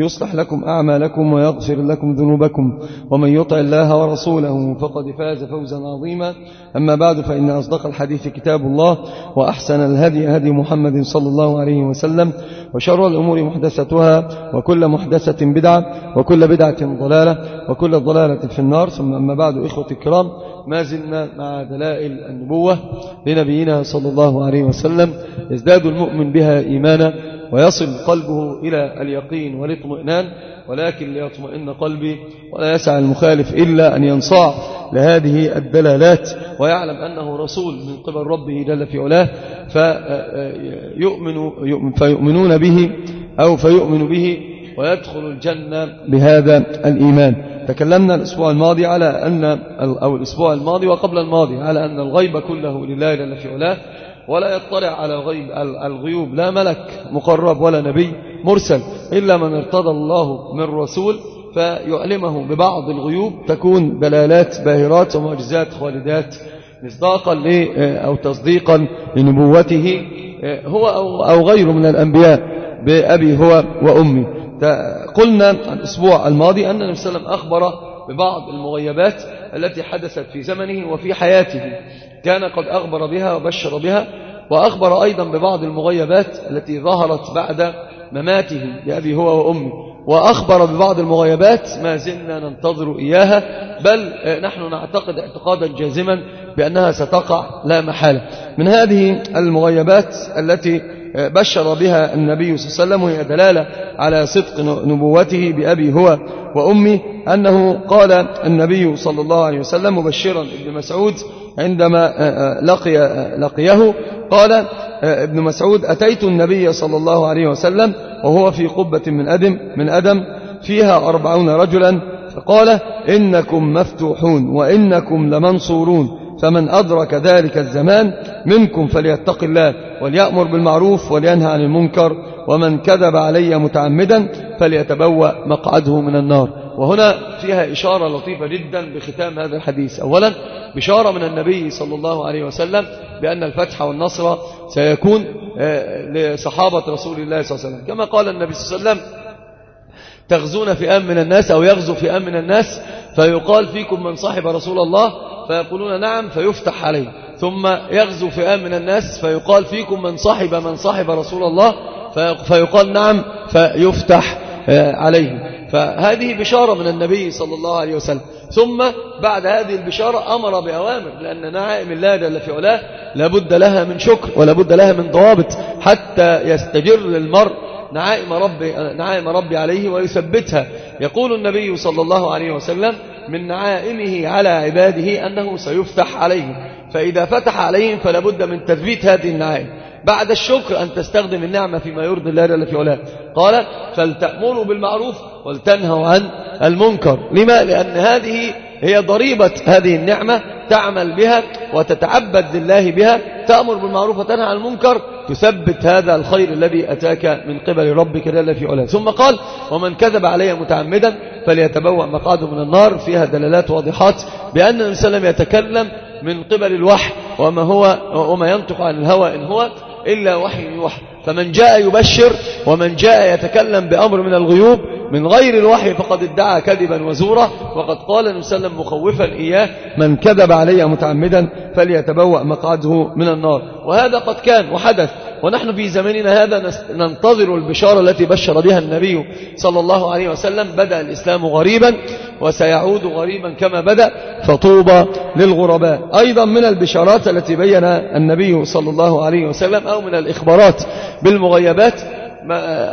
يصلح لكم أعمالكم ويغفر لكم ذنوبكم ومن يطع الله ورسوله فقد فاز فوزا عظيما. أما بعد فإن أصدق الحديث كتاب الله وأحسن الهدي هدي محمد صلى الله عليه وسلم وشر الأمور محدثتها وكل محدثة بدعة وكل بدعة ضلالة وكل ضلالة في النار. ثم أما بعد إخوة الكرام ما زلنا مع دلائل النبوة لنبينا صلى الله عليه وسلم. يزداد المؤمن بها إيمانا ويصل قلبه إلى اليقين والاطمئنان ولكن ليطمئن قلبي ولا يسعى المخالف إلا أن ينصاع. لهذه الدلالات ويعلم أنه رسول من قبل ربه جل في علاه فيؤمن فيؤمنون به أو فيؤمن به ويدخل الجنة بهذا الإيمان. تكلمنا الأسبوع الماضي على أن أو الأسبوع الماضي وقبل الماضي على أن الغيب كله لله جل في علاه. ولا يطلع على غيب الغيوب. لا ملك مقرب ولا نبي مرسل إلا من ارتضى الله من رسول فيعلمه ببعض الغيوب. تكون دلالات باهرات ومعجزات خالدات مصداقا أو تصديقا لنبوته. هو أو غيره من الأنبياء بأبي هو وأمي. قلنا الأسبوع الماضي أن النبي صلى الله عليه وسلم أخبر ببعض المغيبات التي حدثت في زمنه وفي حياته. كان قد أخبر بها وبشر بها وأخبر أيضا ببعض المغيبات التي ظهرت بعد مماته بأبي هو وأمي. وأخبر ببعض المغيبات ما زلنا ننتظر إياها بل نحن نعتقد اعتقادا جازما بأنها ستقع لا محالة. من هذه المغيبات التي آه، بشر بها النبي صلى الله عليه وسلم وهي دلالة على صدق نبوته بأبي هو وأمي أنه قال النبي صلى الله عليه وسلم مبشرا ابن مسعود عندما آه، آه، لقي لقيه قال ابن مسعود أتيت النبي صلى الله عليه وسلم وهو في قبة من أدم, من أدم فيها أربعون رجلا فقال إنكم مفتوحون وإنكم لمنصورون. فمن أدرك ذلك الزمان منكم فليتق الله وليأمر بالمعروف ولينهى عن المنكر ومن كذب علي متعمدا فليتبوأ مقعده من النار وهنا فيها إشارة لطيفة جدا بختام هذا الحديث أولا بشارة من النبي صلى الله عليه وسلم بأن الفتح والنصر سيكون آه، لصحابة رسول الله صلى الله عليه وسلم. كما قال النبي صلى الله عليه وسلم تغزون فئام من الناس أو يغزو فئام من الناس فيقال فيكم من صاحب رسول الله فيقولون نعم فيفتح عليه ثم يغزو فئام من الناس فيقال فيكم من صاحب من صاحب رسول الله فيقال نعم فيفتح آه، عليه. فهذه بشارة من النبي صلى الله عليه وسلم. ثم بعد هذه البشارة أمر بأوامر لأن نعائم الله جل في علاه لابد لها من شكر ولابد لها من ضوابط حتى يستجر المرء نعائم ربي, نعائم ربي عليه ويثبتها. يقول النبي صلى الله عليه وسلم من نعائمه على عباده أنه سيفتح عليهم. فإذا فتح عليهم فلابد من تثبيت هذه النعائم. بعد الشكر أن تستخدم النعمة فيما يرضي الله جل في قال فلتأمروا بالمعروف ولتنهوا عن المنكر. لما؟ لأن هذه هي ضريبة هذه النعمة تعمل بها وتتعبد لله بها تأمر بالمعروف وتنهى عن المنكر تثبت هذا الخير الذي أتاك من قبل ربك جل في علاه. ثم قال ومن كذب علي متعمدا فليتبوأ مقعده من النار. فيها دلالات واضحات بأن النبي الله يتكلم من قبل الوحي وما هو وما ينطق عن الهوى إن هو إلا وحي يوحى فمن جاء يبشر ومن جاء يتكلم بأمر من الغيوب من غير الوحي فقد ادعى كذبا وزورا. وقد قال النبي صلى الله عليه مخوفا إياه من كذب علي متعمدا فليتبوأ مقعده من النار. وهذا قد كان وحدث. ونحن في زمننا هذا ننتظر البشارة التي بشر بها النبي صلى الله عليه وسلم. بدأ الإسلام غريبا وسيعود غريبا كما بدأ فطوبى للغرباء. أيضا من البشارات التي بينها النبي صلى الله عليه وسلم أو من الإخبارات بالمغيبات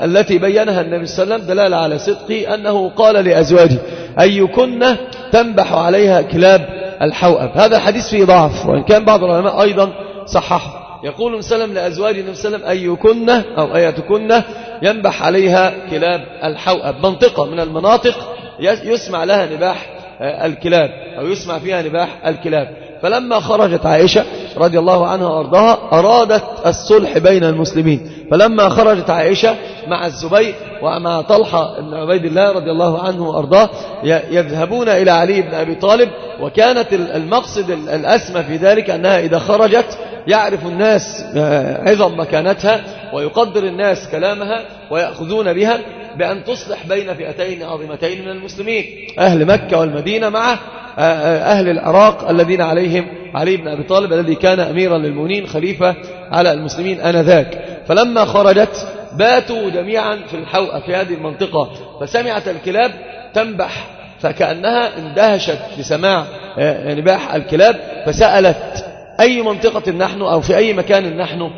التي بينها النبي صلى الله عليه وسلم دلالة على صدقه أنه قال لأزواجه أيكن تنبح عليها كلاب الحوأب؟ هذا حديث فيه ضعف وإن كان بعض العلماء أيضا صححه. يقول مسلم لأزواج النبي صلى الله عليه وسلم أيكن أو أيتكن ينبح عليها كلاب الحوأب؟ منطقة من المناطق يسمع لها نباح آه، الكلاب أو يسمع فيها نباح الكلاب. فلما خرجت عائشة رضي الله عنها وأرضاها أرادت الصلح بين المسلمين. فلما خرجت عائشة مع الزبير ومع طلحة بن عبيد الله رضي الله عنه وأرضاه يذهبون إلى علي بن أبي طالب وكانت المقصد الأسمى في ذلك أنها إذا خرجت يعرف الناس آه، عظم مكانتها ويقدر الناس كلامها ويأخذون بها. بأن تصلح بين فئتين عظيمتين من المسلمين. أهل مكة والمدينة مع آه، آه، أهل العراق الذين عليهم علي بن أبي طالب الذي كان أميرا للمؤمنين خليفة على المسلمين آنذاك. فلما خرجت باتوا جميعا في الحوء في هذه المنطقة. فسمعت الكلاب تنبح فكأنها اندهشت لسماع آه، نباح الكلاب. فسألت أي منطقة نحن أو في أي مكان نحن؟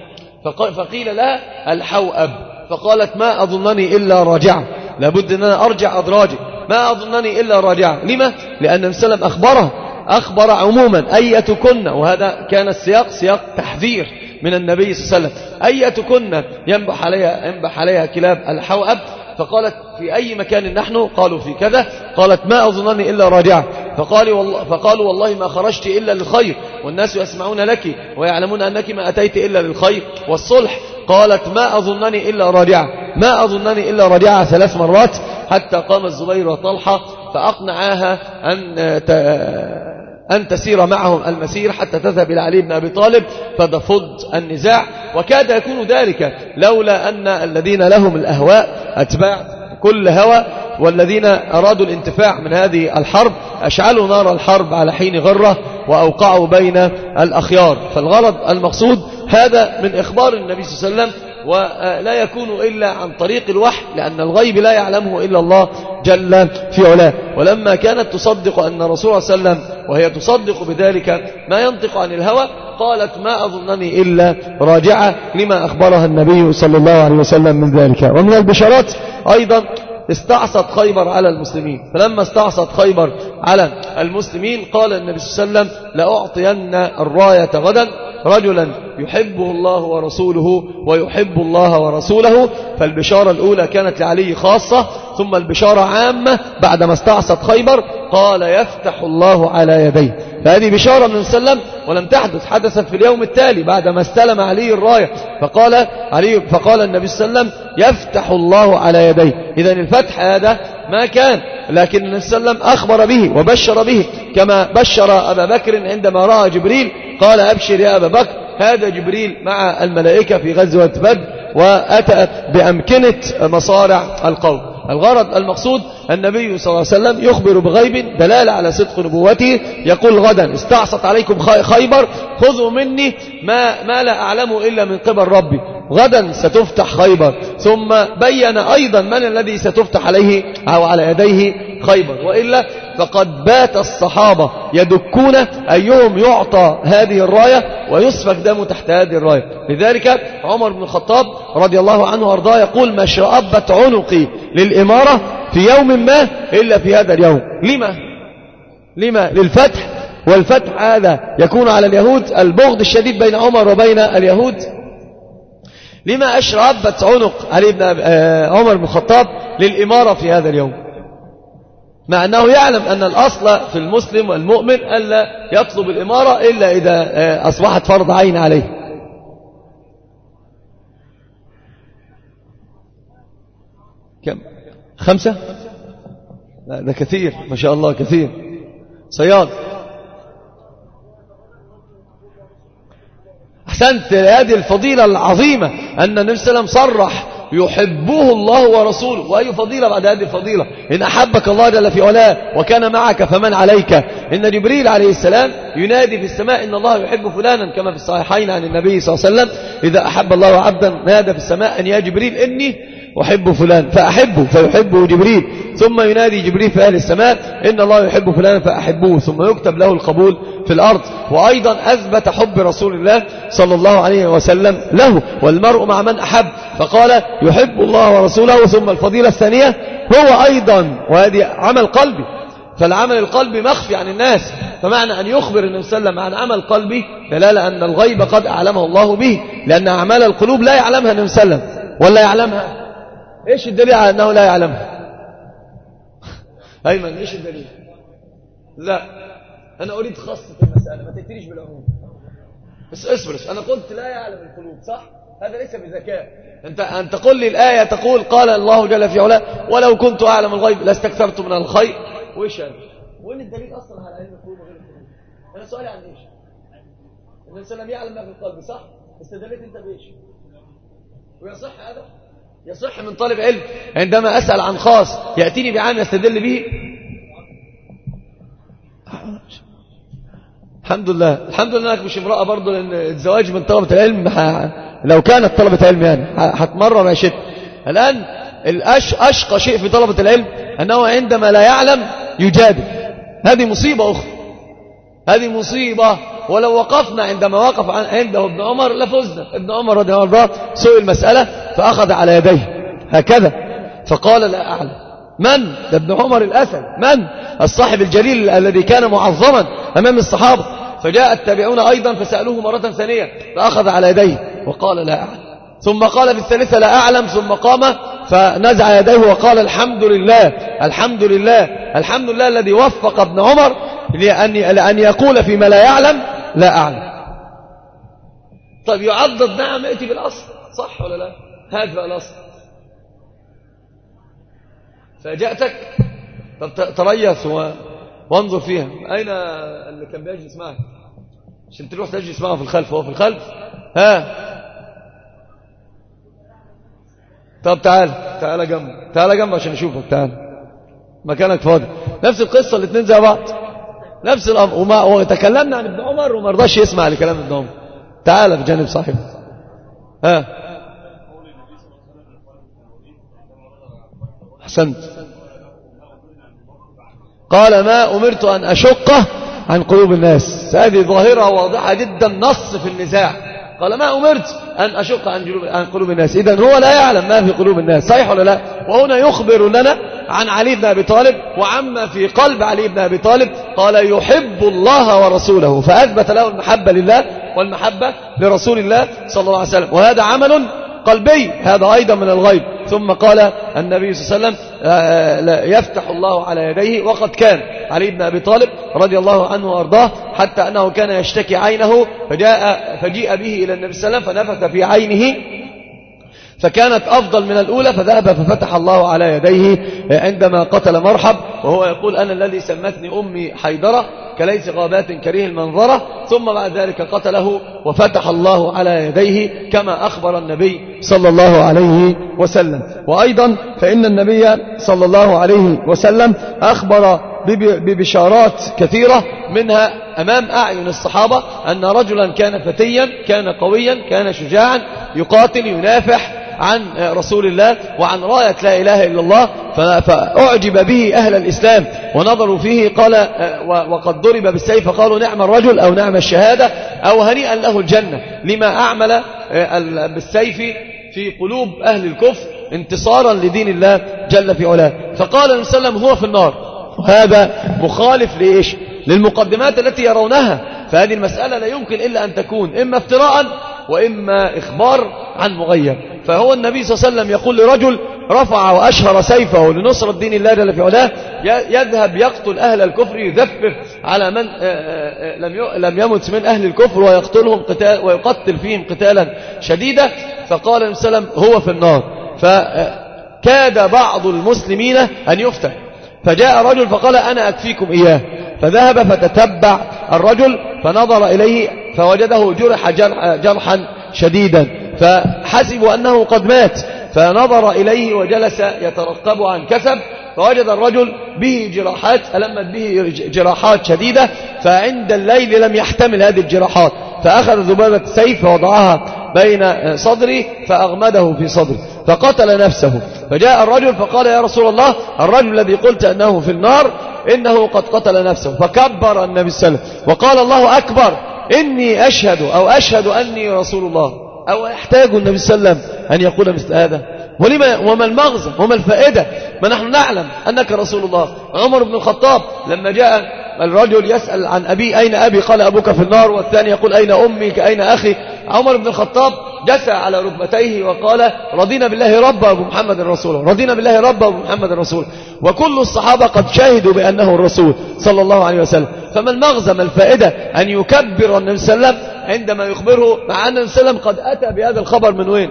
فقيل لها الحوأب. فقالت ما أظنني إلا راجعة لابد أن أنا أرجع أدراجي ما أظنني إلا راجعة لما؟ لأن سلم أخبره. أخبر عموما. أيتكن؟ وهذا كان السياق سياق تحذير من النبي صلى الله عليه وسلم. أيتكن؟ ينبح عليها, ينبح عليها كلاب الحوأب. فقالت في أي مكان نحن؟ قالوا في كذا. قالت ما أظنني إلا راجعة فقالوا والله, فقالوا والله ما خرجت إلا للخير. والناس يسمعون لك ويعلمون أنك ما أتيت إلا للخير والصلح. قالت ما أظنني إلا رادعة. ما أظنني إلا رادعة ثلاث مرات. حتى قام الزبير وطلحة فأقنعاها أن أن تسير معهم المسير حتى تذهب إلى علي بن أبي طالب. فتفض النزاع. وكاد يكون ذلك لولا أن الذين لهم الأهواء أتباع كل هوى والذين أرادوا الانتفاع من هذه الحرب أشعلوا نار الحرب على حين غرة وأوقعوا بين الأخيار. فالغرض المقصود هذا من إخبار النبي صلى الله عليه وسلم ولا يكون إلا عن طريق الوحي لأن الغيب لا يعلمه إلا الله جل في علاه. ولما كانت تصدق أن رسول صلى الله عليه وسلم وهي تصدق بذلك ما ينطق عن الهوى قالت ما أظنني إلا راجعة لما أخبرها النبي صلى الله عليه وسلم من ذلك. ومن البشارات أيضا استعصت خيبر على المسلمين. فلما استعصت خيبر على المسلمين قال النبي صلى الله عليه وسلم لأعطين الراية غدا رجلا يحبه الله ورسوله ويحب الله ورسوله. فالبشارة الأولى كانت لعلي خاصة ثم البشارة عامة بعدما استعصت خيبر قال يفتح الله على يديه. فهذه بشارة من سلم ولم تحدث حدثت في اليوم التالي بعدما استلم علي الراية. فقال, علي فقال النبي صلى الله عليه وسلم يفتح الله على يديه. إذا الفتح هذا ما كان لكن النبي صلى الله عليه وسلم أخبر به وبشر به كما بشر أبا بكر عندما رأى جبريل. قال أبشر يا أبا بكر. هذا جبريل مع الملائكة في غزوة بدر وأتى بأمكنة مصارع القوم. الغرض المقصود النبي صلى الله عليه وسلم يخبر بغيب دلالة على صدق نبوته يقول غدا استعصت عليكم خيبر خذوا مني ما, ما لا أعلمه إلا من قبل ربي. غدا ستفتح خيبر. ثم بين أيضا من الذي ستفتح عليه أو على يديه خيبر. وإلا فقد بات الصحابة يدكون أيهم يعطى هذه الراية ويسفك دمه تحت هذه الراية. لذلك عمر بن الخطاب رضي الله عنه وأرضاه يقول ما شأبت عنقي للإمارة في يوم ما إلا في هذا اليوم. لما؟ لما؟ للفتح. والفتح هذا يكون على اليهود البغض الشديد بين عمر وبين اليهود. لما أشربت عنق علي بن آه، عمر بن الخطاب للإمارة في هذا اليوم. مع أنه يعلم أن الأصل في المسلم والمؤمن ألا يطلب الإمارة إلا إذا آه، أصبحت فرض عين عليه. كم؟ خمسة؟ لا ده كثير ما شاء الله كثير. صياد. أحسنت هذه الفضيلة العظيمة أن النبي صلى الله عليه وسلم صرح يحبه الله ورسوله. وأي فضيلة بعد هذه الفضيلة؟ إن أحبك الله جل في علاه وكان معك فمن عليك. إن جبريل عليه السلام ينادي في السماء إن الله يحب فلانا كما في الصحيحين عن النبي صلى الله عليه وسلم إذا أحب الله عبدا نادى في السماء أن يا جبريل إني أحب فلان فأحبه فيحبه جبريل. ثم ينادي جبريل في أهل السماء إن الله يحب فلان فأحبه ثم يكتب له القبول في الأرض. وأيضا أثبت حب رسول الله صلى الله عليه وسلم له والمرء مع من أحب. فقال يحب الله ورسوله. ثم الفضيلة الثانية هو أيضا وهذه عمل قلبي. فالعمل القلبي مخفي عن الناس. فمعنى أن يخبر النبي صلى الله عليه وسلم عن عمل قلبي دلالة أن الغيب قد أعلمه الله به لأن أعمال القلوب لا يعلمها النبي صلى الله عليه وسلم ولا يعلمها إيش الدليل على أنه لا يعلمها ايمن إيش الدليل؟ لا. أنا أريد خاصه المسألة ما تكتريش بالعموم. بس اصبر أنا قلت لا يعلم القلوب صح؟ هذا ليس بذكاء. انت ان تقول لي الآية تقول قال الله جل في علاه ولو كنت أعلم الغيب لاستكثرت من الخير. وإيش أنا وين الدليل أصلا على علم القلوب وغير القلوب؟ أنا سؤالي عن إيش؟ النبي صلى الله عليه وسلم يعلم ما في القلب صح؟ استدليت أنت بإيش؟ ويصح هذا؟ يصح من طالب علم. عندما أسأل عن خاص يأتيني بعام يستدل به. الحمد لله. الحمد لله إنك مش امرأة برضه لأن الزواج من طلبة العلم. ح... لو كانت طلبة علم يعني هتمرن ما شئت الآن الأش... أشقى شيء في طلبة العلم أنه عندما لا يعلم يجادل. هذه مصيبة أخرى. هذه مصيبة. ولو وقفنا عندما وقف عنده ابن عمر لفزنا. ابن عمر رضي الله عنه سئل المسألة. فأخذ على يديه. هكذا. فقال لا أعلم. من؟ ده ابن عمر الأسد. من؟ الصاحب الجليل الذي كان معظما أمام الصحابة. فجاء التابعون أيضا فسألوه مرة ثانية. فأخذ على يديه. وقال لا أعلم. ثم قال في الثالثة لا أعلم. ثم قام فنزع يديه وقال الحمد لله. الحمد لله. الحمد لله الذي وفق ابن عمر لأن يقول فيما لا يعلم. لا أعلم. طيب يعضد نعم يأتي بالأصل. صح ولا لا؟ هذا الأصل. فجأتك طب تريث وانظر فيها. أين اللي كان بيجلس معك؟ عشان تروح تجلس معه في الخلف هو في الخلف؟ ها؟ طب تعال تعال جنب تعال جنب عشان نشوفك تعال. مكانك فاضي. نفس القصة الاثنين زي بعض. نفس الأمر. وما وتكلمنا عن ابن عمر وما رضاش يسمع لكلام ابن عمر. تعال في جانب صاحبه. ها؟ أحسنت. قال ما أمرت أن أشقه عن قلوب الناس. هذه ظاهرة واضحة جدا نص في النزاع. قال ما أمرت أن أشق عن, عن قلوب الناس. إذا هو لا يعلم ما في قلوب الناس. صحيح ولا لا؟ وهنا يخبر لنا عن علي بن أبي طالب وعما في قلب علي بن أبي طالب. قال يحب الله ورسوله. فأثبت له المحبة لله والمحبة لرسول الله صلى الله عليه وسلم. وهذا عمل قلبي هذا أيضا من الغيب. ثم قال النبي صلى الله عليه وسلم آه، آه، يفتح الله على يديه وقد كان علي بن أبي طالب رضي الله عنه وأرضاه حتى أنه كان يشتكي عينه فجاء فجيء به إلى النبي صلى الله عليه وسلم فنفت في عينه فكانت أفضل من الأولى فذهب ففتح الله على يديه آه، عندما قتل مرحب وهو يقول أنا الذي سمتني أمي حيدرة كليس غابات كريه المنظرة ثم بعد ذلك قتله وفتح الله على يديه كما أخبر النبي صلى الله عليه وسلم. وأيضا فإن النبي صلى الله عليه وسلم أخبر ببشارات كثيرة منها أمام أعين الصحابة أن رجلا كان فتيا كان قويا كان شجاعا يقاتل ينافح عن آه، رسول الله وعن راية لا إله إلا الله فأعجب به أهل الإسلام ونظروا فيه قال آه، وقد ضرب بالسيف قالوا نعم الرجل أو نعم الشهادة أو هنيئا له الجنة. لما أعمل آه، بالسيف في قلوب أهل الكفر انتصارا لدين الله جل في علاه. فقال النبي صلى الله عليه وسلم هو في النار. وهذا مخالف لإيش؟ للمقدمات التي يرونها. فهذه المسألة لا يمكن إلا أن تكون إما افتراء وإما إخبار عن مغيب. فهو النبي صلى الله عليه وسلم يقول لرجل رفع وأشهر سيفه لنصر الدين الله جل في علاه يذهب يقتل أهل الكفر يذفف على من آه، آه، آه، لم لم يمت من أهل الكفر ويقتلهم قتال ويقتل فيهم قتالا شديدا. فقال النبي صلى الله عليه وسلم هو في النار. فكاد بعض المسلمين أن يفتح فجاء رجل فقال أنا أكفيكم إياه. فذهب فتتبع الرجل فنظر إليه فوجده جرح جرحا شديدا فحسبوا أنه قد مات فنظر إليه وجلس يترقب عن كسب فوجد الرجل به جراحات ألمت به جراحات شديدة فعند الليل لم يحتمل هذه الجراحات فأخذ ذبابة سيف ووضعها بين صدري فأغمده في صدري فقتل نفسه فجاء الرجل فقال يا رسول الله الرجل الذي قلت أنه في النار إنه قد قتل نفسه فكبر النبي صلى الله عليه وسلم وقال الله أكبر إني أشهد أو أشهد أني رسول الله أو يحتاج النبي صلى الله عليه وسلم أن يقول مثل هذا؟ ولما وما المغزى وما الفائدة؟ ما نحن نعلم أنك رسول الله. عمر بن الخطاب لما جاء الرجل يسأل عن أبي أين أبي؟ قال أبوك في النار والثاني يقول أين أمي؟ أين أخي؟ عمر بن الخطاب دسى على ركبتيه وقال رضينا بالله ربا محمد الرسول رضينا بالله ربا محمد الرسول. وكل الصحابة قد شاهدوا بأنه الرسول صلى الله عليه وسلم. فما المغزى ما الفائدة أن يكبر النبي صلى الله عليه وسلم عندما يخبره مع أن النبي صلى الله عليه وسلم قد أتى بهذا الخبر من وين؟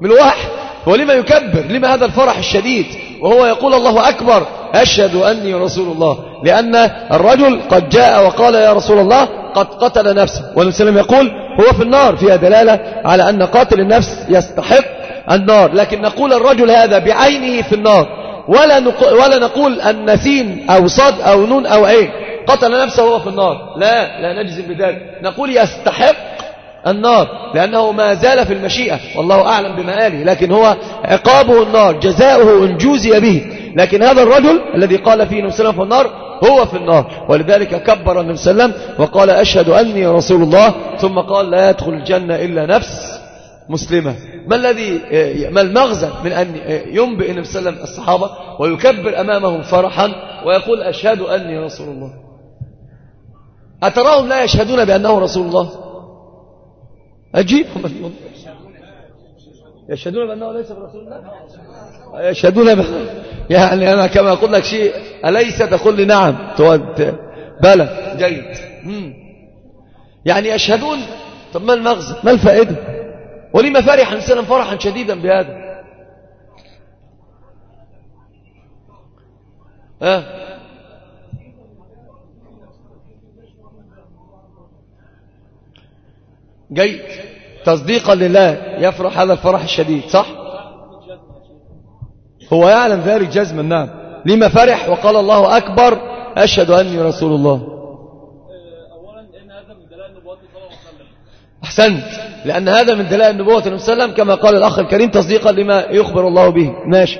من الوحي. ولما يكبر؟ لما هذا الفرح الشديد؟ وهو يقول الله أكبر أشهد أني رسول الله. لأن الرجل قد جاء وقال يا رسول الله قد قتل نفسه. والنبي صلى الله عليه وسلم يقول هو في النار فيها دلالة على أن قاتل النفس يستحق النار. لكن نقول الرجل هذا بعينه في النار. ولا, نق... ولا نقول أن سين أو صاد أو نون أو عين. قتل نفسه وهو في النار. لا لا نجزم بذلك. نقول يستحق النار. لأنه ما زال في المشيئة. والله أعلم بمآله لكن هو عقابه النار. جزاؤه إن جوزي به. لكن هذا الرجل الذي قال فيه نفسه في النار هو في النار. ولذلك كبر النبي صلى الله عليه وسلم وقال أشهد أني رسول الله. ثم قال لا يدخل الجنة إلا نفس مسلمة. ما الذي ما المغزى من أن ينبئ النبي صلى الله عليه وسلم الصحابة ويكبر أمامهم فرحا ويقول أشهد أني رسول الله. أتراهم لا يشهدون بأنه رسول الله؟ أجيبهم. يشهدون بأنه ليس برسول الله؟ يشهدون بأنه يعني أنا كما أقول لك شيء أليس تقول لي نعم؟ بلى. جيد. يعني يشهدون طب ما المغزى؟ ما الفائدة؟ ولما فرح إنسانا فرحا شديدا بهذا. ها؟ أه؟ جيد. تصديقا لله يفرح هذا الفرح الشديد صح؟ هو يعلم ذلك جزما نعم لما فرح وقال الله أكبر أشهد أني رسول الله. أحسنت. لأن هذا من دلائل النبوة صلى الله عليه وسلم كما قال الأخ الكريم تصديقا لما يخبر الله به. ماشي.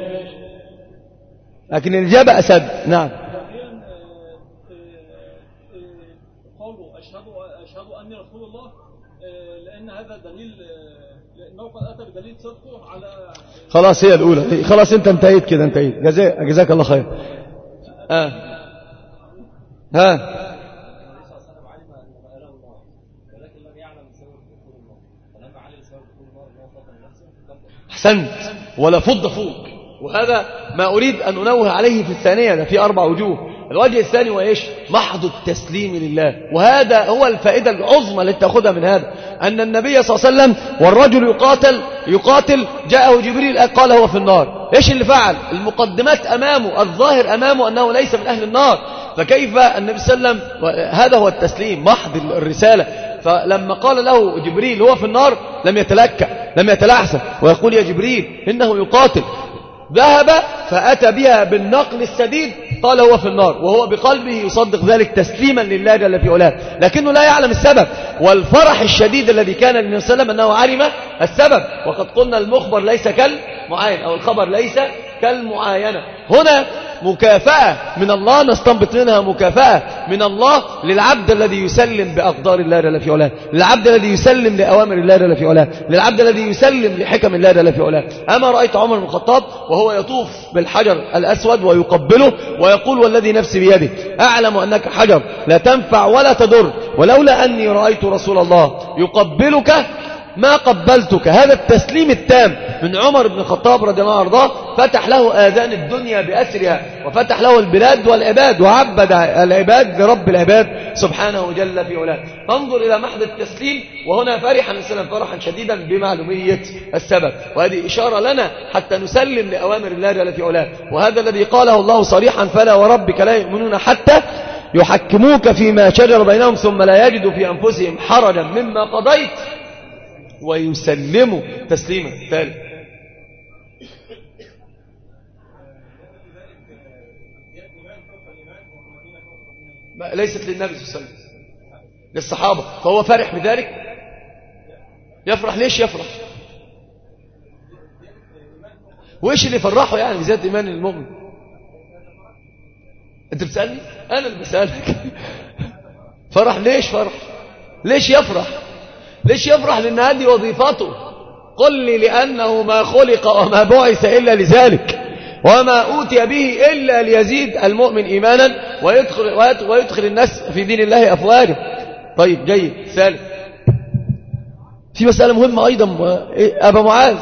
لكن الإجابة أسد. نعم. خلاص هي الأولى. خلاص أنت انتهيت كده انتهيت. جزاك الله خير. آه. ها. أحسنت. ولا فض فوق. وهذا ما أريد أن أنوه عليه في الثانية. ده في أربع وجوه. الوجه الثاني هو إيش؟ محض التسليم لله. وهذا هو الفائدة العظمى اللي تأخذها من هذا. أن النبي صلى الله عليه وسلم والرجل يقاتل يقاتل جاءه جبريل قال هو في النار. إيش اللي فعل؟ المقدمات أمامه الظاهر أمامه أنه ليس من أهل النار. فكيف النبي صلى الله عليه وسلم هذا هو التسليم محض الرسالة. فلما قال له جبريل هو في النار لم يتلكأ لم يتلعثم ويقول يا جبريل إنه يقاتل. ذهب فأتى بها بالنقل السديد قال هو في النار وهو بقلبه يصدق ذلك تسليما لله جل في علاه. لكنه لا يعلم السبب والفرح الشديد الذي كان للنبي صلى الله عليه وسلم أنه علم السبب. وقد قلنا المخبر ليس كالمعاين أو الخبر ليس كالمعاينة. هنا مكافأة. من الله نستنبط منها مكافأة. من الله للعبد الذي يسلم بأقدار الله جل في علاه. للعبد الذي يسلم لأوامر الله جل في علاه. للعبد الذي يسلم لحكم الله جل في علاه. أما رأيت عمر بن الخطاب وهو يطوف بالحجر الأسود ويقبله ويقول والذي نفسي بيده. أعلم أنك حجر. لا تنفع ولا تضر. ولولا أني رأيت رسول الله يقبلك ما قبلتك. هذا التسليم التام من عمر بن الخطاب رضي الله عنه. فتح له آذان الدنيا بأسرها وفتح له البلاد والعباد وعبد العباد لرب العباد سبحانه جل في علاه. فانظر إلى محض التسليم وهنا فرحا الإنسان فرحا شديدا بمعلومية السبب. وهذه إشارة لنا حتى نسلم لأوامر الله جل في علاه. وهذا الذي قاله الله صريحا فلا وربك لا يؤمنون حتى يحكموك فيما شجر بينهم ثم لا يجدوا في أنفسهم حرجا مما قضيت. ويسلموا تسليما. ثالث ليست للنبي صلى الله عليه وسلم. للصحابة. فهو فرح بذلك؟ يفرح. ليش يفرح؟ وإيش اللي فرحه يعني بزيادة إيمان المؤمن؟ أنت بتسألني؟ أنا اللي بسألك. فرح ليش فرح؟ ليش يفرح؟ ليش يفرح لأن هذه وظيفته؟ قل لي لأنه ما خلق وما بعث إلا لذلك وما أوتي به إلا ليزيد المؤمن إيمانا ويدخل, ويدخل الناس في دين الله أفواجا. طيب جيد. ثالث. في مسألة مهمة أيضا أبا معاذ.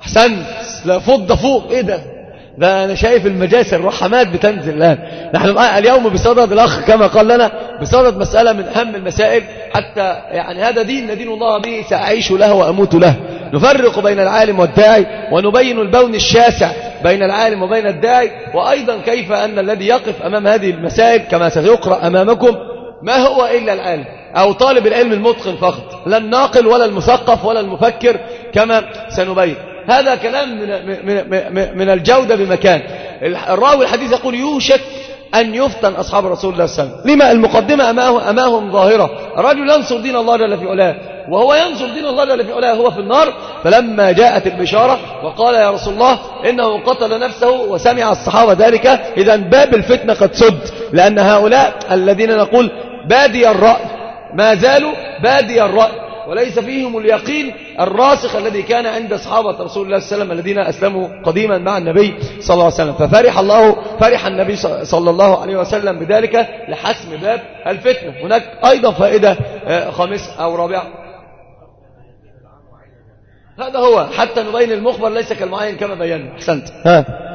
أحسنت. لا فض فوق إيه ده؟ ده أنا شايف المجاسر الرحمات بتنزل الآن. نحن اليوم بصدد الأخ كما قال لنا بصارت مسألة من أهم المسائل حتى يعني هذا دين ندين الله به سأعيش له وأموت له. نفرق بين العالم والداعي ونبين البون الشاسع بين العالم وبين الداعي وأيضا كيف أن الذي يقف أمام هذه المسائل كما سيقرأ أمامكم ما هو إلا العالم أو طالب العلم المتقن فقط. لا الناقل ولا المثقف ولا المفكر كما سنبين. هذا كلام من, من, من, من الجودة بمكان. الراوي الحديث يقول يوشك أن يفتن أصحاب رسول الله صلى الله عليه وسلم. لما المقدمة أماه أماهم ظاهرة. رجل ينصر دين الله جل في علاه. وهو ينصر دين الله جل في علاه هو في النار. فلما جاءت البشارة وقال يا رسول الله إنه قتل نفسه وسمع الصحابة ذلك إذا باب الفتنة قد سد. لأن هؤلاء الذين نقول بادي الرأي ما زالوا بادي الرأي. وليس فيهم اليقين الراسخ الذي كان عند صحابة رسول الله صلى الله عليه وسلم الذين أسلموا قديما مع النبي صلى الله عليه وسلم. ففرح الله فرح النبي صلى الله عليه وسلم بذلك لحسم باب الفتنة. هناك أيضا فائدة آه، خمس أو رابع. هذا هو. حتى نبين المخبر ليس كالمعين كما بينا أحسنت. ها.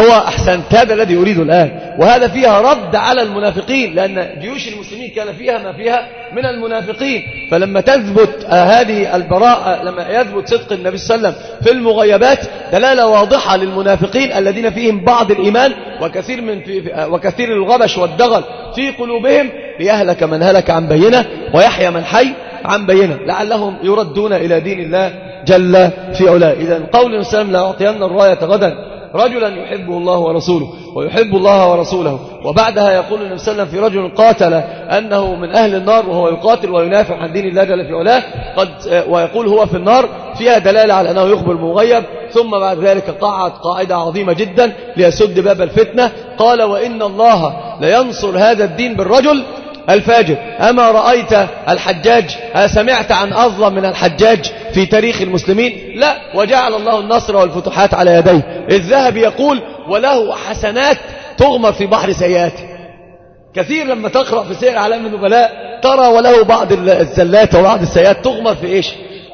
هو أحسنت هذا الذي يريد الآن. وهذا فيها رد على المنافقين لأن جيوش المسلمين كان فيها ما فيها من المنافقين. فلما تثبت آه، هذه البراءة لما يثبت صدق النبي صلى الله عليه وسلم في المغيبات دلالة واضحة للمنافقين الذين فيهم بعض الإيمان وكثير, من في آه، وكثير الغبش والدغل في قلوبهم. ليهلك من هلك عن بينة ويحيى من حي عن بينة. لعلهم يردون إلى دين الله جل في علاه. إذا قول وسلم لا أعطين الراية غدا. رجلا يحبه الله ورسوله ويحب الله ورسوله. وبعدها يقول النبي صلى الله عليه وسلم في رجل قاتل أنه من أهل النار وهو يقاتل وينافع عن دين الله جل في علاه. قد ويقول هو في النار فيها دلالة على أنه يخبر مغيب ثم بعد ذلك قعد قاعدة عظيمة جدا ليسد باب الفتنة. قال وإن الله لينصر هذا الدين بالرجل. الفاجر أما رأيت الحجاج أه، سمعت عن أظلم من الحجاج في تاريخ المسلمين؟ لا. وجعل الله النصر والفتوحات على يديه. الذهب يقول وله حسنات تغمر في بحر سيئات كثير لما تقرأ في سير علام النبلاء ترى وله بعض الزلات وبعض السيئات تغمر في إيش؟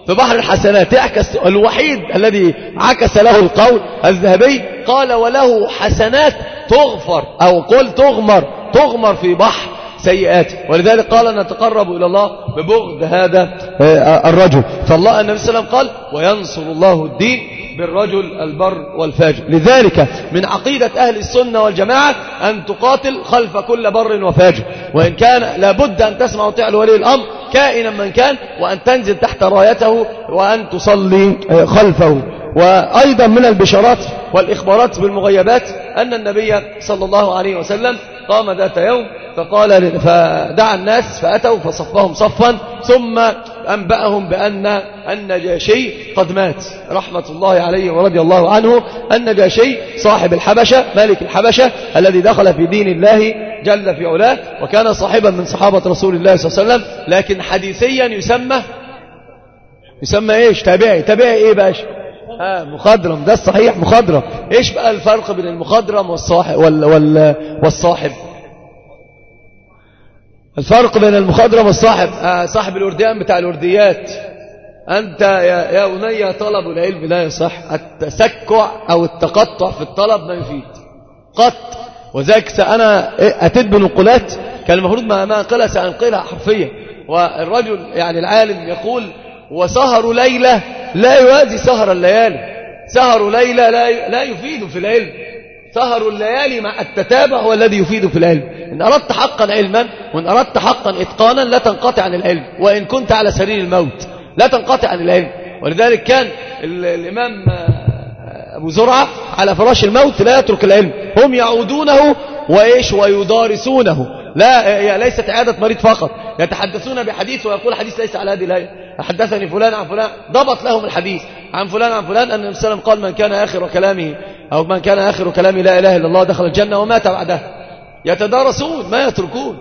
في بحر الحسنات. يعكس الوحيد الذي عكس له القول الذهبي. قال وله حسنات تغفر. أو قل تغمر. تغمر في بحر. سيئاته ولذلك قال نتقرب إلى الله ببغض هذا آه، الرجل. فالله النبي صلى الله عليه وسلم قال وينصر الله الدين بالرجل البر والفاجر. لذلك من عقيدة أهل السنة والجماعة أن تقاتل خلف كل بر وفاجر. وإن كان لابد أن تسمع وتعل ولي الأمر كائنا من كان وأن تنزل تحت رايته وأن تصلي آه، خلفه. وأيضا من البشارات والإخبارات بالمغيبات أن النبي صلى الله عليه وسلم قام ذات يوم فقال فدعا الناس فأتوا فصفهم صفا ثم أنبأهم بأن النجاشي قد مات. رحمة الله عليه ورضي الله عنه. النجاشي صاحب الحبشة مالك الحبشة الذي دخل في دين الله جل في علاه وكان صاحبا من صحابة رسول الله صلى الله عليه وسلم لكن حديثيا يسمى يسمى إيش؟ تابعي. تابعي إيه باش آه مخضرم. ده الصحيح مخضرم. إيش بقى الفرق بين المخضرم والصاحب وال وال والصاحب؟ الفرق بين المخضرم والصاحب. آه، صاحب الورديان بتاع الورديات. أنت يا, يا أني طلب العلم لا يصح. التسكع أو التقطع في الطلب ما يفيد. قط. وذلك أنا أتيت بنقلات كان المفروض ما ما قلها سأنقلها حرفيا والرجل يعني العالم يقول وسهر ليلة لا يوازي سهر الليالي. سهر ليلة لا لا يفيد في العلم. سهر الليالي مع التتابع هو الذي يفيد في العلم. إن أردت حقا علما وإن أردت حقا إتقانا لا تنقطع عن العلم. وإن كنت على سرير الموت لا تنقطع عن العلم. ولذلك كان الإمام آه، أبو زرعة على فراش الموت لا يترك العلم. هم يعودونه وإيش؟ ويدارسونه. لا هي ليست عيادة مريض فقط. يتحدثون بحديث ويقول حديث ليس على هذه الآية. حدثني فلان عن فلان ضبط لهم الحديث. عن فلان عن فلان أن النبي صلى الله عليه وسلم قال من كان آخر كلامه أو من كان آخر كلام لا إله إلا الله دخل الجنة ومات بعدها يتدارسون ما يتركون.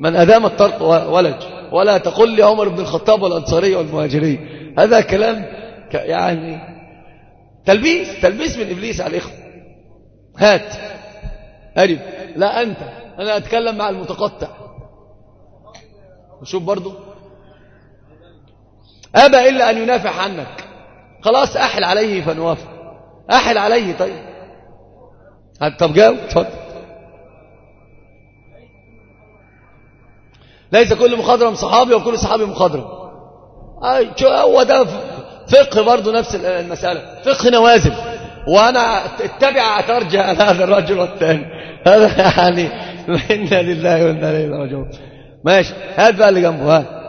من أدام الطرق ولج. ولا تقل لي عمر بن الخطاب والأنصاري والمهاجري هذا كلام يعني تلبيس تلبيس من إبليس على الإخوة. هات. أريد. لا أنت. أنا أتكلم مع المتقطع. وشوف برضو. أبى إلا أن ينافح عنك. خلاص أحل عليه فنوافق. أحل عليه طيب. طب جاوب؟ اتفضل. ليس كل مخضرم صحابي وكل صحابي مخضرم. هو ده فقه برضه نفس المسألة. فقه نوازل. وأنا اتبع أترجى على هذا الرجل والثاني هذا يعني إنا لله وإنا إليه راجعون. ماشي هات بقى اللي جنبه هات.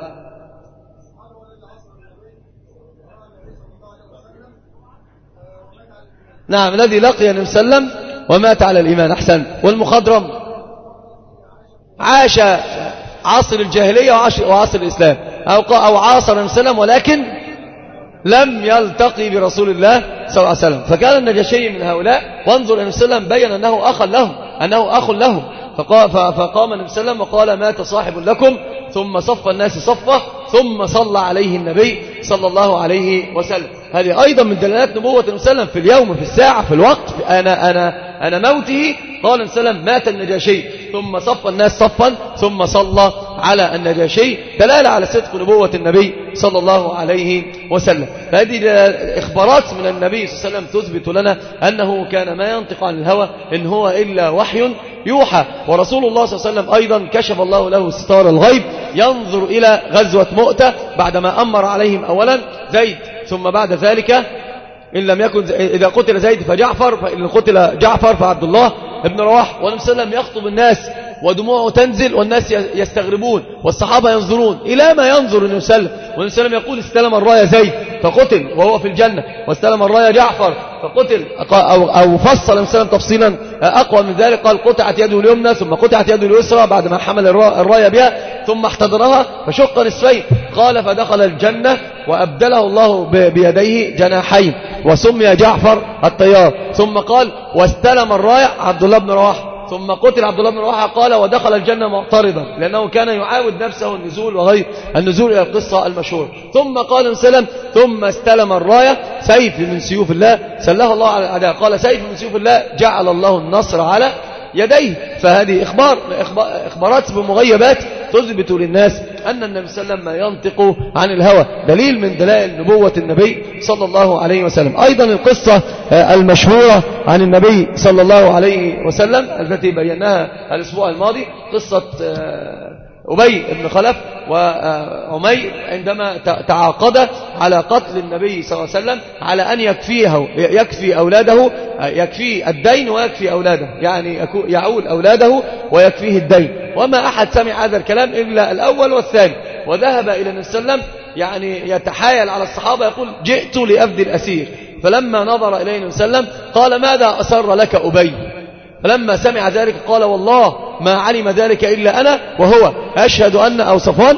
نعم الذي لقي النبي صلى الله عليه وسلم ومات على الإيمان أحسن. والمخضرم. عاش عصر الجاهلية وعصر الإسلام. أو, أو عاصر النبي صلى الله عليه وسلم ولكن لم يلتقي برسول الله صلى الله عليه وسلم. فكان النجاشي من هؤلاء وانظر النبي صلى الله عليه وسلم بين أنه أخ لهم أنه أخ لهم فقام النبي صلى الله عليه وسلم وقال مات صاحب لكم. ثم صف الناس صفة ثم صلى عليه النبي صلى الله عليه وسلم. هذه أيضا من دلالات نبوة وسلم في اليوم في الساعة في الوقت. في أنا, أنا, أنا موته. قال وسلم مات النجاشي. ثم صف الناس صفا ثم صلى على النجاشي. دلالة على صدق نبوة النبي صلى الله عليه وسلم. هذه إخبارات من النبي صلى الله عليه وسلم تثبت لنا أنه كان ما ينطق عن الهوى إن هو إلا وحي يوحى. ورسول الله صلى الله عليه وسلم أيضا كشف الله له ستار الغيب. ينظر إلى غزوة مؤتة بعدما أمر عليهم أولا زيد. ثم بعد ذلك إن لم يكن إذا قتل زيد فجعفر فإن قتل جعفر فعبد الله ابن رواح والنبي صلى الله عليه وسلم يخطب الناس ودموعه تنزل والناس يستغربون والصحابة ينظرون إلى ما ينظر النبي صلى الله عليه وسلم. والنبي صلى الله عليه وسلم يقول استلم الراية زيد فقتل وهو في الجنة واستلم الراية جعفر فقتل. أو, أو فصل النبي صلى الله عليه وسلم تفصيلا أقوى من ذلك قال قطعت يده اليمنى ثم قطعت يده اليسرى بعد ما حمل الراية بها ثم احتضرها فشق نصفين قال فدخل الجنة وأبدله الله بيديه جناحين وسمي جعفر الطيار. ثم قال واستلم الراية عبد الله بن رواحه ثم قتل عبد الله بن رواحه قال ودخل الجنة معترضا لأنه كان يعاود نفسه النزول وغير النزول إلى القصة المشهورة. ثم قال سلم ثم استلم الرايه سيف من سيوف الله سله الله على الاعداء قال سيف من سيوف الله جعل الله النصر على يديه. فهذه أخبار إخبارات بمغيبات تثبت للناس أن النبي صلى الله عليه وسلم ما ينطق عن الهوى. دليل من دلائل نبوة النبي صلى الله عليه وسلم. أيضا القصة آه، المشهورة عن النبي صلى الله عليه وسلم التي بيناها الأسبوع الماضي. قصة آه، أبي بن خلف وأمي آه، عندما تعاقد على قتل النبي صلى الله عليه وسلم على أن يكفيه يكفي أولاده يكفي الدين ويكفي أولاده. يعني يعول أولاده ويكفيه الدين. وما أحد سمع هذا الكلام إلا الأول والثاني. وذهب إلى النبي صلى الله عليه وسلم يعني يتحايل على الصحابة يقول جئت لأفدي الأسير. فلما نظر إليه النبي صلى الله عليه وسلم قال ماذا أسر لك أبي؟ فلما سمع ذلك قال والله ما علم ذلك إلا أنا وهو أشهد أن أو صفوان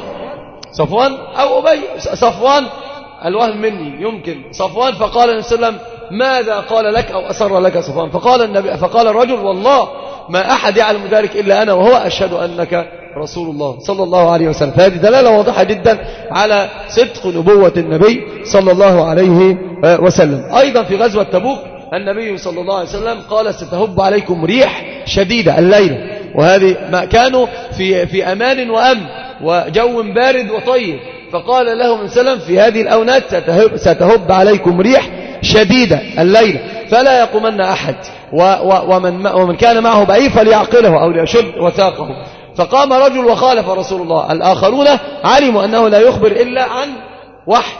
صفوان أو أبي صفوان الوهم مني يمكن صفوان. فقال النبي صلى الله عليه وسلم ماذا قال لك أو أسر لك صفان فقال, النبي فقال الرجل والله ما أحد يعلم ذلك إلا أنا وهو أشهد أنك رسول الله صلى الله عليه وسلم. فهذه دلالة واضحة جدا على صدق نبوة النبي صلى الله عليه وسلم. أيضا في غزوة تبوك النبي صلى الله عليه وسلم قال ستهب عليكم ريح شديدة الليلة وهذه ما كانوا في, في أمان وأمن وجو بارد وطيب. فقال لهم سلم في هذه الأونات ستهب, ستهب عليكم ريح شديدة الليلة فلا يقومن أحد ومن, ومن كان معه بأي فليعقله أو ليشد وثاقه. فقام رجل وخالف رسول الله. الآخرون علموا أنه لا يخبر إلا عن وحي.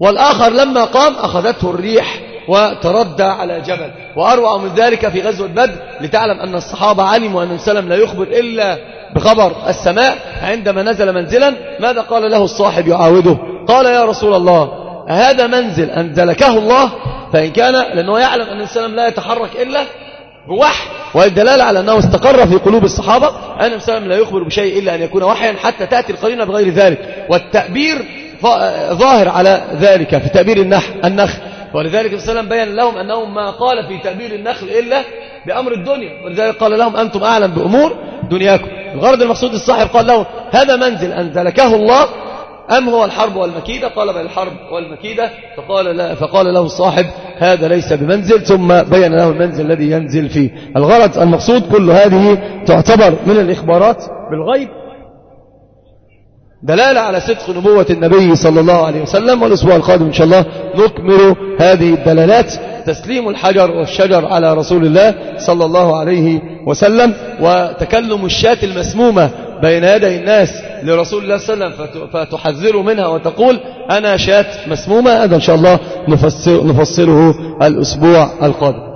والآخر لما قام أخذته الريح وتردى على جبل. وأروع من ذلك في غزوة بدر لتعلم أن الصحابة علموا أن سلم لا يخبر إلا بخبر السماء عندما نزل منزلا. ماذا قال له الصاحب يعاوده؟ قال يا رسول الله هذا منزل أنزلكه الله فإن كان لأنه يعلم أن السلام لا يتحرك إلا بوحي والدلالة على أنه استقر في قلوب الصحابة أن السلام لا يخبر بشيء إلا أن يكون وحيا حتى تأتي القرينة بغير ذلك والتأبير ظاهر على ذلك في تأبير النحل النخل. ولذلك السلام بيّن لهم أنه ما قال في تأبير النخل إلا بأمر الدنيا ولذلك قال لهم أنتم أعلم بأمور دنياكم. الغرض المقصود الصاحب قال لهم هذا منزل أنزلكه الله أم هو الحرب والمكيدة؟ قال بل الحرب والمكيدة. فقال, لا فقال له الصاحب هذا ليس بمنزل ثم بين له المنزل الذي ينزل فيه. الغرض المقصود كل هذه تعتبر من الإخبارات بالغيب. دلالة على صدق نبوة النبي صلى الله عليه وسلم والأسبوع القادم إن شاء الله نكمل هذه الدلالات. تسليم الحجر والشجر على رسول الله صلى الله عليه وسلم وتكلم الشاة المسمومة بين يدي الناس لرسول الله صلى الله عليه وسلم فتحذر منها وتقول أنا شات مسمومة هذا إن شاء الله نفسره الأسبوع القادم.